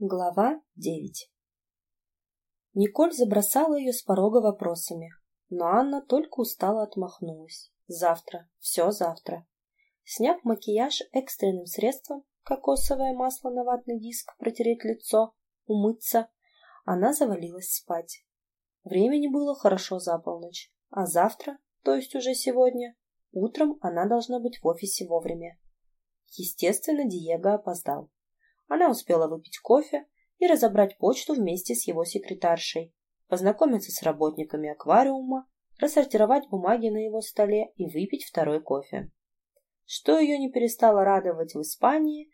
Глава девять Николь забросала ее с порога вопросами, но Анна только устало отмахнулась. Завтра, все завтра. Сняв макияж экстренным средством, кокосовое масло на ватный диск, протереть лицо, умыться, она завалилась спать. Времени было хорошо за полночь, а завтра, то есть уже сегодня, утром она должна быть в офисе вовремя. Естественно, Диего опоздал. Она успела выпить кофе и разобрать почту вместе с его секретаршей, познакомиться с работниками аквариума, рассортировать бумаги на его столе и выпить второй кофе. Что ее не перестало радовать в Испании,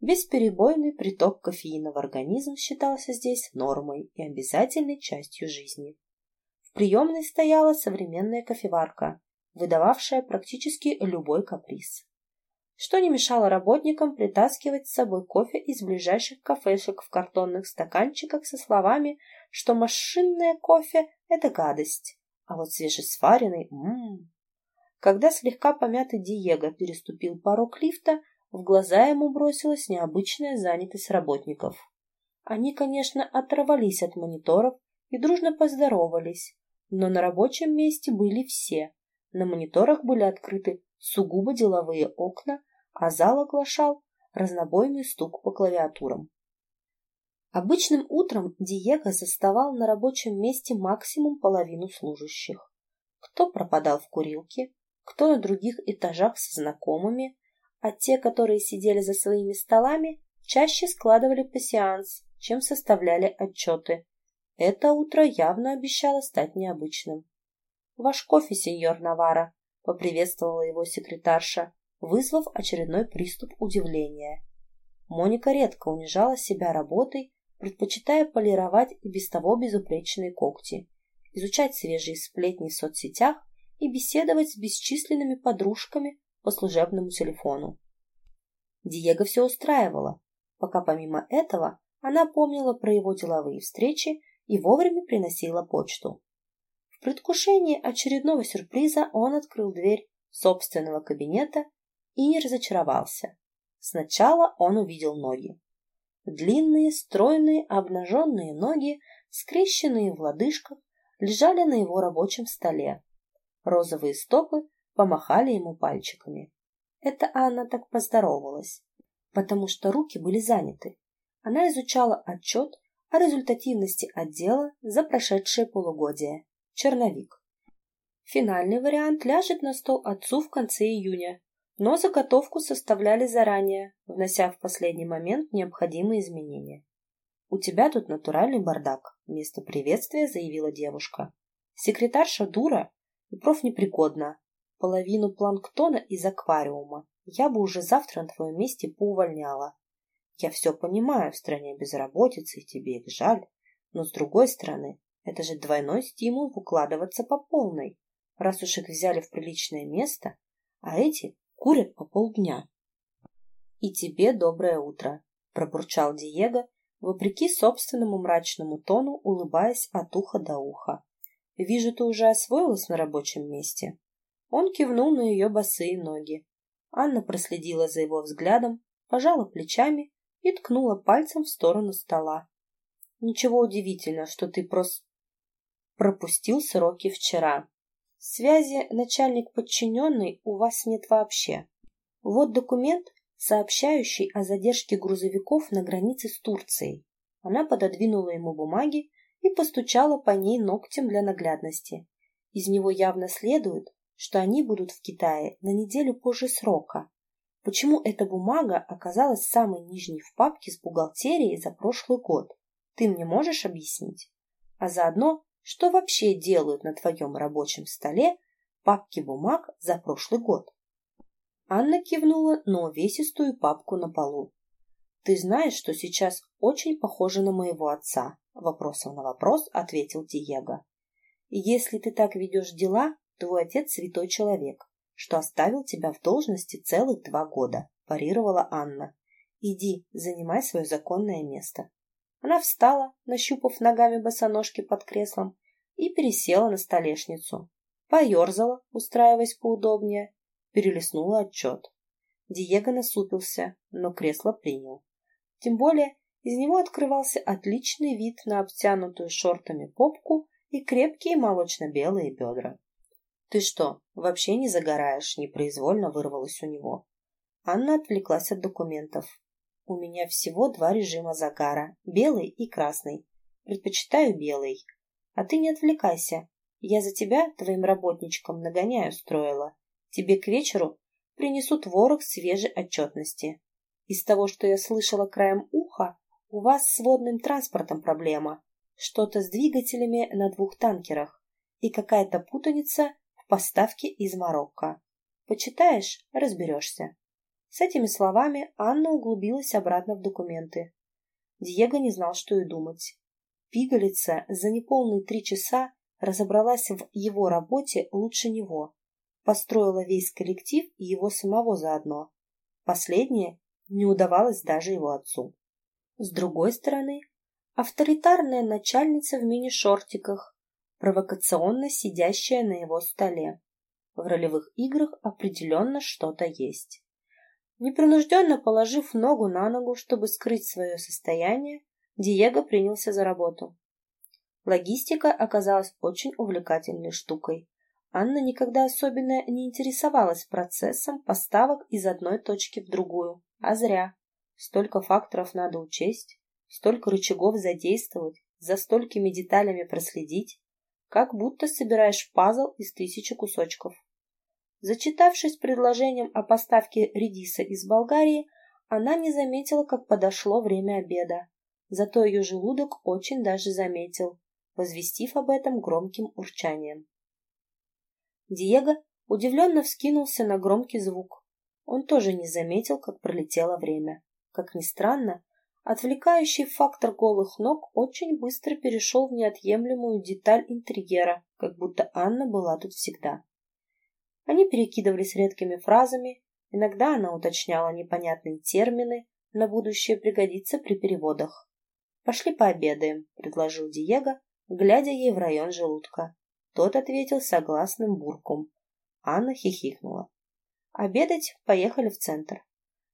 бесперебойный приток кофеина в организм считался здесь нормой и обязательной частью жизни. В приемной стояла современная кофеварка, выдававшая практически любой каприз что не мешало работникам притаскивать с собой кофе из ближайших кафешек в картонных стаканчиках со словами, что машинное кофе – это гадость, а вот свежесваренный – ммм. Когда слегка помятый Диего переступил порог лифта, в глаза ему бросилась необычная занятость работников. Они, конечно, оторвались от мониторов и дружно поздоровались, но на рабочем месте были все. На мониторах были открыты сугубо деловые окна, а зал оглашал разнобойный стук по клавиатурам. Обычным утром Диего заставал на рабочем месте максимум половину служащих. Кто пропадал в курилке, кто на других этажах со знакомыми, а те, которые сидели за своими столами, чаще складывали пассианс, чем составляли отчеты. Это утро явно обещало стать необычным. «Ваш кофе, сеньор Навара», — поприветствовала его секретарша, вызвав очередной приступ удивления. Моника редко унижала себя работой, предпочитая полировать и без того безупречные когти, изучать свежие сплетни в соцсетях и беседовать с бесчисленными подружками по служебному телефону. Диего все устраивало, пока помимо этого она помнила про его деловые встречи и вовремя приносила почту. В предвкушении очередного сюрприза он открыл дверь собственного кабинета и не разочаровался. Сначала он увидел ноги. Длинные, стройные, обнаженные ноги, скрещенные в лодыжках, лежали на его рабочем столе. Розовые стопы помахали ему пальчиками. Это Анна так поздоровалась, потому что руки были заняты. Она изучала отчет о результативности отдела за прошедшее полугодие. Черновик. Финальный вариант ляжет на стол отцу в конце июня, но заготовку составляли заранее, внося в последний момент необходимые изменения. «У тебя тут натуральный бардак», — вместо приветствия заявила девушка. «Секретарша дура и профнепригодна. Половину планктона из аквариума я бы уже завтра на твоем месте поувольняла. Я все понимаю, в стране безработицы, и тебе их жаль, но с другой стороны, это же двойной стимул укладываться по полной, раз уж их взяли в приличное место, а эти Курят по полдня. «И тебе доброе утро», — пробурчал Диего, вопреки собственному мрачному тону, улыбаясь от уха до уха. «Вижу, ты уже освоилась на рабочем месте». Он кивнул на ее босые ноги. Анна проследила за его взглядом, пожала плечами и ткнула пальцем в сторону стола. «Ничего удивительного, что ты прос... пропустил сроки вчера. Связи начальник-подчиненный у вас нет вообще. Вот документ, сообщающий о задержке грузовиков на границе с Турцией. Она пододвинула ему бумаги и постучала по ней ногтем для наглядности. Из него явно следует, что они будут в Китае на неделю позже срока. Почему эта бумага оказалась самой нижней в папке с бухгалтерией за прошлый год? Ты мне можешь объяснить? А заодно что вообще делают на твоем рабочем столе папки бумаг за прошлый год. Анна кивнула на увесистую папку на полу. «Ты знаешь, что сейчас очень похоже на моего отца?» Вопросом на вопрос ответил Диего. «Если ты так ведешь дела, твой отец святой человек, что оставил тебя в должности целых два года», парировала Анна. «Иди, занимай свое законное место». Она встала, нащупав ногами босоножки под креслом, и пересела на столешницу. Поерзала, устраиваясь поудобнее, перелистнула отчет. Диего насупился, но кресло принял. Тем более из него открывался отличный вид на обтянутую шортами попку и крепкие молочно-белые бедра. «Ты что, вообще не загораешь?» — непроизвольно вырвалось у него. Анна отвлеклась от документов. «У меня всего два режима загара — белый и красный. Предпочитаю белый. А ты не отвлекайся. Я за тебя, твоим работничкам, нагоняю строила. Тебе к вечеру принесут ворох свежей отчетности. Из того, что я слышала краем уха, у вас с водным транспортом проблема. Что-то с двигателями на двух танкерах и какая-то путаница в поставке из Марокко. Почитаешь – разберешься. С этими словами Анна углубилась обратно в документы. Диего не знал, что и думать. Пигалица за неполные три часа разобралась в его работе лучше него. Построила весь коллектив и его самого заодно. Последнее не удавалось даже его отцу. С другой стороны, авторитарная начальница в мини-шортиках, провокационно сидящая на его столе. В ролевых играх определенно что-то есть. Непринужденно положив ногу на ногу, чтобы скрыть свое состояние, Диего принялся за работу. Логистика оказалась очень увлекательной штукой. Анна никогда особенно не интересовалась процессом поставок из одной точки в другую. А зря. Столько факторов надо учесть, столько рычагов задействовать, за столькими деталями проследить, как будто собираешь пазл из тысячи кусочков. Зачитавшись предложением о поставке редиса из Болгарии, она не заметила, как подошло время обеда. Зато ее желудок очень даже заметил, возвестив об этом громким урчанием. Диего удивленно вскинулся на громкий звук. Он тоже не заметил, как пролетело время. Как ни странно, отвлекающий фактор голых ног очень быстро перешел в неотъемлемую деталь интерьера, как будто Анна была тут всегда. Они перекидывались редкими фразами, иногда она уточняла непонятные термины, на будущее пригодится при переводах. «Пошли пообедаем», — предложил Диего, глядя ей в район желудка. Тот ответил согласным бурком. Анна хихикнула. Обедать поехали в центр.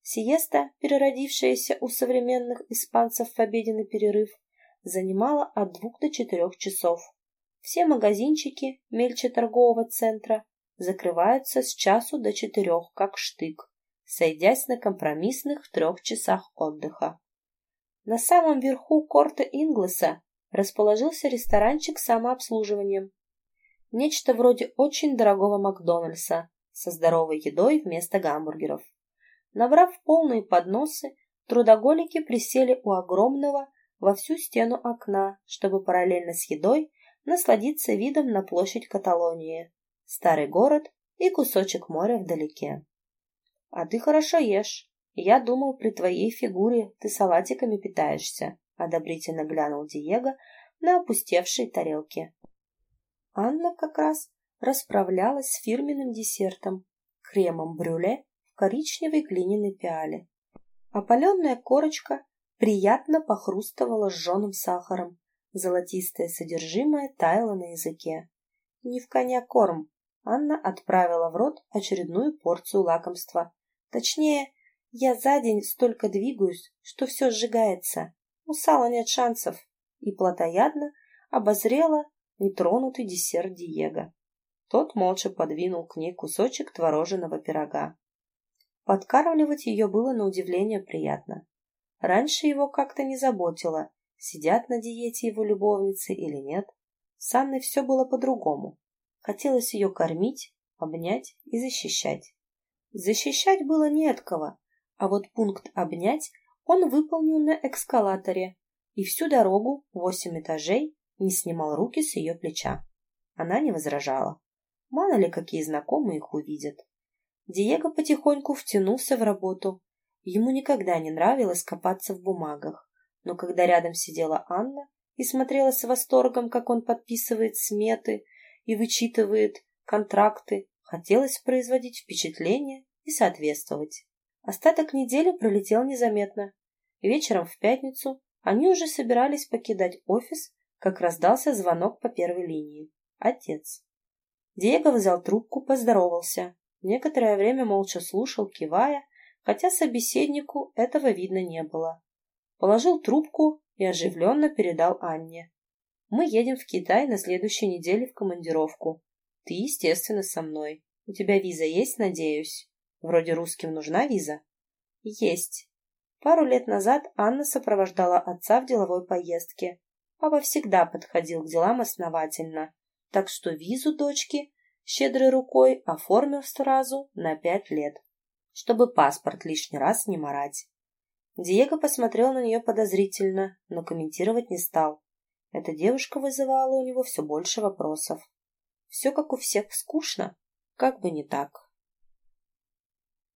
Сиеста, переродившаяся у современных испанцев в обеденный перерыв, занимала от двух до четырех часов. Все магазинчики мельче торгового центра закрываются с часу до четырех, как штык, сойдясь на компромиссных трех часах отдыха. На самом верху корта Инглеса расположился ресторанчик с самообслуживанием. Нечто вроде очень дорогого Макдональдса, со здоровой едой вместо гамбургеров. Набрав полные подносы, трудоголики присели у огромного во всю стену окна, чтобы параллельно с едой насладиться видом на площадь Каталонии, старый город и кусочек моря вдалеке. — А ты хорошо ешь. Я думал, при твоей фигуре ты салатиками питаешься, — одобрительно глянул Диего на опустевшие тарелки. Анна как раз расправлялась с фирменным десертом – кремом брюле в коричневой глиняной пиале. Опаленная корочка приятно похрустывала сжженным сахаром, золотистое содержимое таяло на языке. Не в коня корм. Анна отправила в рот очередную порцию лакомства. Точнее, я за день столько двигаюсь, что все сжигается. У сала нет шансов. И плотоядно обозрела нетронутый десерт Диего. Тот молча подвинул к ней кусочек твороженого пирога. Подкармливать ее было на удивление приятно. Раньше его как-то не заботило, сидят на диете его любовницы или нет. С Анной все было по-другому. Хотелось ее кормить, обнять и защищать. Защищать было не от кого, а вот пункт «обнять» он выполнил на экскалаторе и всю дорогу, восемь этажей, не снимал руки с ее плеча. Она не возражала. Мало ли, какие знакомые их увидят. Диего потихоньку втянулся в работу. Ему никогда не нравилось копаться в бумагах. Но когда рядом сидела Анна и смотрела с восторгом, как он подписывает сметы и вычитывает контракты, хотелось производить впечатление и соответствовать. Остаток недели пролетел незаметно. Вечером в пятницу они уже собирались покидать офис, как раздался звонок по первой линии. Отец. Диего взял трубку, поздоровался. Некоторое время молча слушал, кивая, хотя собеседнику этого видно не было. Положил трубку и оживленно передал Анне. Мы едем в Китай на следующей неделе в командировку. Ты, естественно, со мной. У тебя виза есть, надеюсь? Вроде русским нужна виза? Есть. Пару лет назад Анна сопровождала отца в деловой поездке. Папа всегда подходил к делам основательно, так что визу дочки щедрой рукой оформил сразу на пять лет, чтобы паспорт лишний раз не марать. Диего посмотрел на нее подозрительно, но комментировать не стал. Эта девушка вызывала у него все больше вопросов. Все как у всех скучно, как бы не так.